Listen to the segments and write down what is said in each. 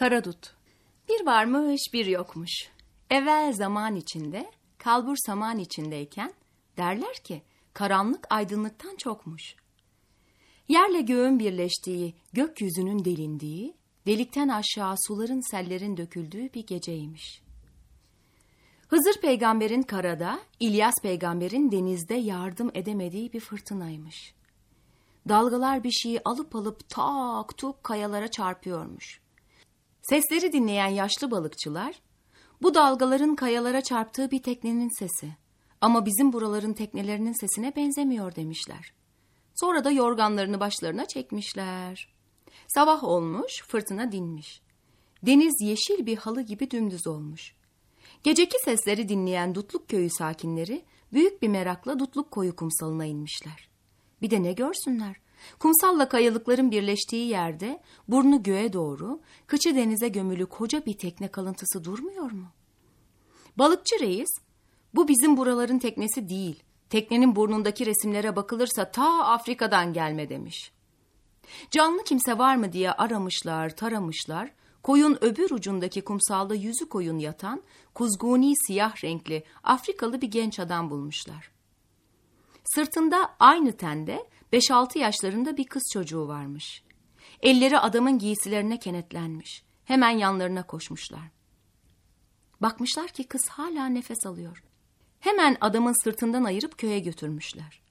Karadut Bir varmış bir yokmuş. Evvel zaman içinde, kalbur saman içindeyken derler ki karanlık aydınlıktan çokmuş. Yerle göğün birleştiği, gökyüzünün delindiği, delikten aşağı suların sellerin döküldüğü bir geceymiş. Hızır peygamberin karada, İlyas peygamberin denizde yardım edemediği bir fırtınaymış. Dalgalar bir şeyi alıp alıp tak tuk kayalara çarpıyormuş. Sesleri dinleyen yaşlı balıkçılar, bu dalgaların kayalara çarptığı bir teknenin sesi ama bizim buraların teknelerinin sesine benzemiyor demişler. Sonra da yorganlarını başlarına çekmişler. Sabah olmuş, fırtına dinmiş. Deniz yeşil bir halı gibi dümdüz olmuş. Geceki sesleri dinleyen Dutluk köyü sakinleri büyük bir merakla Dutluk koyu kumsalına inmişler. Bir de ne görsünler? Kumsalla kayalıkların birleştiği yerde burnu göğe doğru, kıçı denize gömülü koca bir tekne kalıntısı durmuyor mu? Balıkçı reis, bu bizim buraların teknesi değil. Teknenin burnundaki resimlere bakılırsa ta Afrika'dan gelme demiş. Canlı kimse var mı diye aramışlar, taramışlar. Koyun öbür ucundaki kumsalda yüzü koyun yatan, kuzguni siyah renkli Afrikalı bir genç adam bulmuşlar. Sırtında aynı tende 5-6 yaşlarında bir kız çocuğu varmış. Elleri adamın giysilerine kenetlenmiş. Hemen yanlarına koşmuşlar. Bakmışlar ki kız hala nefes alıyor. Hemen adamın sırtından ayırıp köye götürmüşler.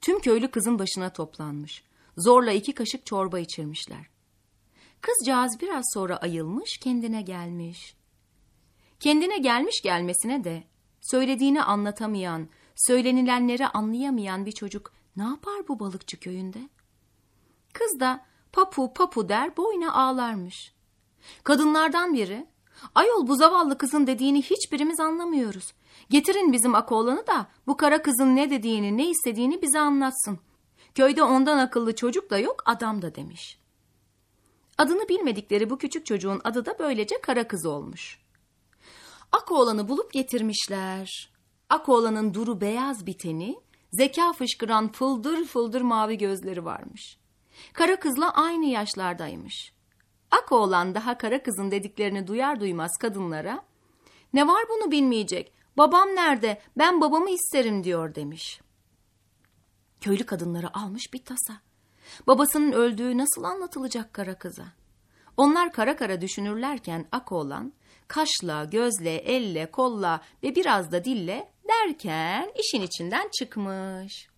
Tüm köylü kızın başına toplanmış. Zorla iki kaşık çorba içirmişler. Kızcağız biraz sonra ayılmış, kendine gelmiş. Kendine gelmiş gelmesine de söylediğini anlatamayan, söylenilenleri anlayamayan bir çocuk ne yapar bu balıkçı köyünde? Kız da papu papu der boyuna ağlarmış. Kadınlardan biri, ayol bu zavallı kızın dediğini hiçbirimiz anlamıyoruz. Getirin bizim akoğlanı da bu kara kızın ne dediğini ne istediğini bize anlatsın. Köyde ondan akıllı çocuk da yok adam da demiş. Adını bilmedikleri bu küçük çocuğun adı da böylece kara kız olmuş. Akoğlanı bulup getirmişler. Akoğlanın duru beyaz biteni, zeka fışkıran fıldır fıldır mavi gözleri varmış. Kara kızla aynı yaşlardaymış. Ak oğlan daha kara kızın dediklerini duyar duymaz kadınlara, ne var bunu bilmeyecek, babam nerede, ben babamı isterim diyor demiş. Köylü kadınları almış bir tasa. Babasının öldüğü nasıl anlatılacak kara kıza? Onlar kara kara düşünürlerken ak oğlan, kaşla, gözle, elle, kolla ve biraz da dille derken işin içinden çıkmış.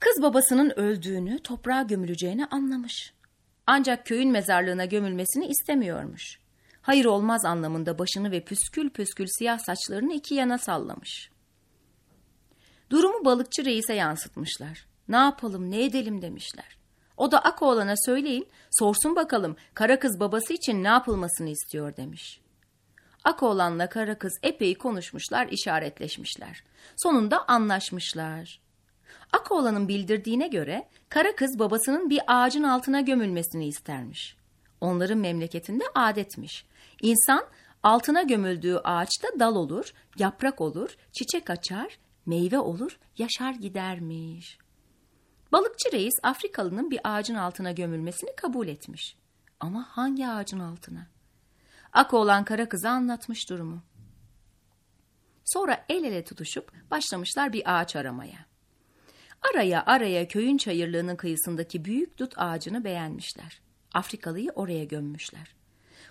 Kız babasının öldüğünü, toprağa gömüleceğini anlamış. Ancak köyün mezarlığına gömülmesini istemiyormuş. Hayır olmaz anlamında başını ve püskül püskül siyah saçlarını iki yana sallamış. Durumu balıkçı reise yansıtmışlar. Ne yapalım, ne edelim demişler. O da Akoğlan'a söyleyin, sorsun bakalım kara kız babası için ne yapılmasını istiyor demiş. Akoğlan'la kara kız epey konuşmuşlar, işaretleşmişler. Sonunda anlaşmışlar. Akoğlan'ın bildirdiğine göre kara kız babasının bir ağacın altına gömülmesini istermiş. Onların memleketinde adetmiş. İnsan altına gömüldüğü ağaçta dal olur, yaprak olur, çiçek açar, meyve olur, yaşar gidermiş. Balıkçı reis Afrikalının bir ağacın altına gömülmesini kabul etmiş. Ama hangi ağacın altına? Ak olan kara kıza anlatmış durumu. Sonra el ele tutuşup başlamışlar bir ağaç aramaya. Araya araya köyün çayırlığının kıyısındaki büyük dut ağacını beğenmişler. Afrikalıyı oraya gömmüşler.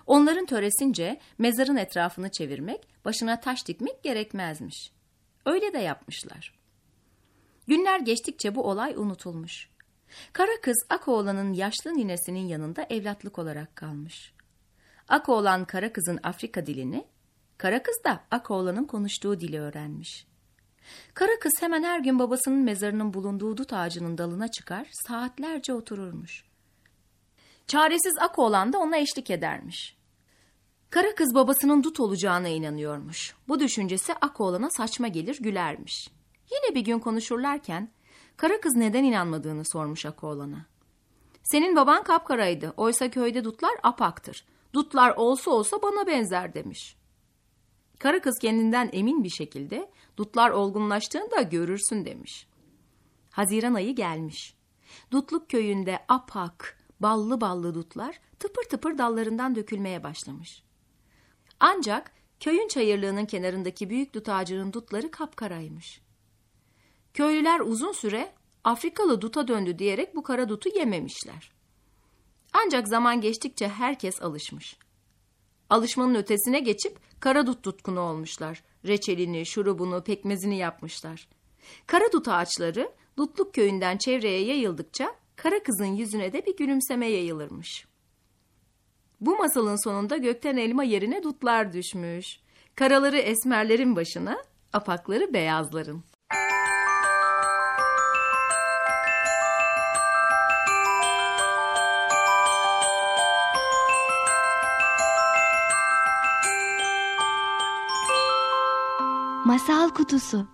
Onların töresince mezarın etrafını çevirmek, başına taş dikmek gerekmezmiş. Öyle de yapmışlar. Günler geçtikçe bu olay unutulmuş. Kara kız Akoğlan'ın yaşlı ninesinin yanında evlatlık olarak kalmış. Akoğlan kara kızın Afrika dilini, kara kız da Akoğlan'ın konuştuğu dili öğrenmiş. Kara kız hemen her gün babasının mezarının bulunduğu dut ağacının dalına çıkar, saatlerce otururmuş. Çaresiz ak oğlan da ona eşlik edermiş. Kara kız babasının dut olacağına inanıyormuş. Bu düşüncesi ak oğlana saçma gelir gülermiş. Yine bir gün konuşurlarken kara kız neden inanmadığını sormuş ak oğlana. Senin baban kapkaraydı. Oysa köyde dutlar apaktır. Dutlar olsa olsa bana benzer demiş. Kara kız kendinden emin bir şekilde dutlar olgunlaştığında görürsün demiş. Haziran ayı gelmiş. Dutluk köyünde apak, ballı ballı dutlar tıpır tıpır dallarından dökülmeye başlamış. Ancak köyün çayırlığının kenarındaki büyük dut ağacının dutları kapkaraymış. Köylüler uzun süre Afrikalı duta döndü diyerek bu kara dutu yememişler. Ancak zaman geçtikçe herkes alışmış. Alışmanın ötesine geçip kara dut tutkunu olmuşlar. Reçelini, şurubunu, pekmezini yapmışlar. Kara dut ağaçları Dutluk köyünden çevreye yayıldıkça kara kızın yüzüne de bir gülümseme yayılırmış. Bu masalın sonunda gökten elma yerine dutlar düşmüş. Karaları esmerlerin başına, apakları beyazların. Masal Kutusu